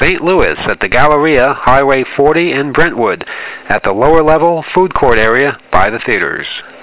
St. Louis at the Galleria, Highway 40 in Brentwood, at the lower level food court area by the theaters.